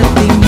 good thing.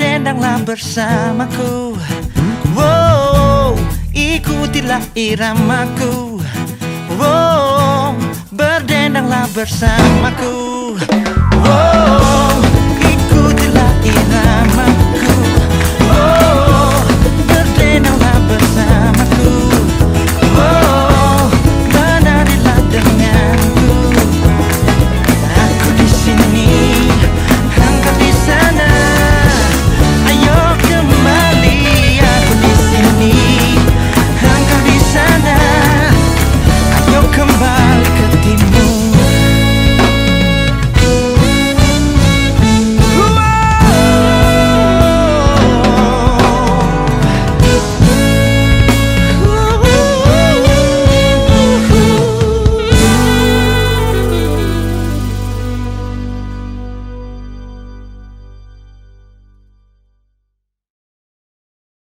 berdendanglah bersamaku. Wow, ikutilah iramaku. Wow, berdendanglah bersamaku.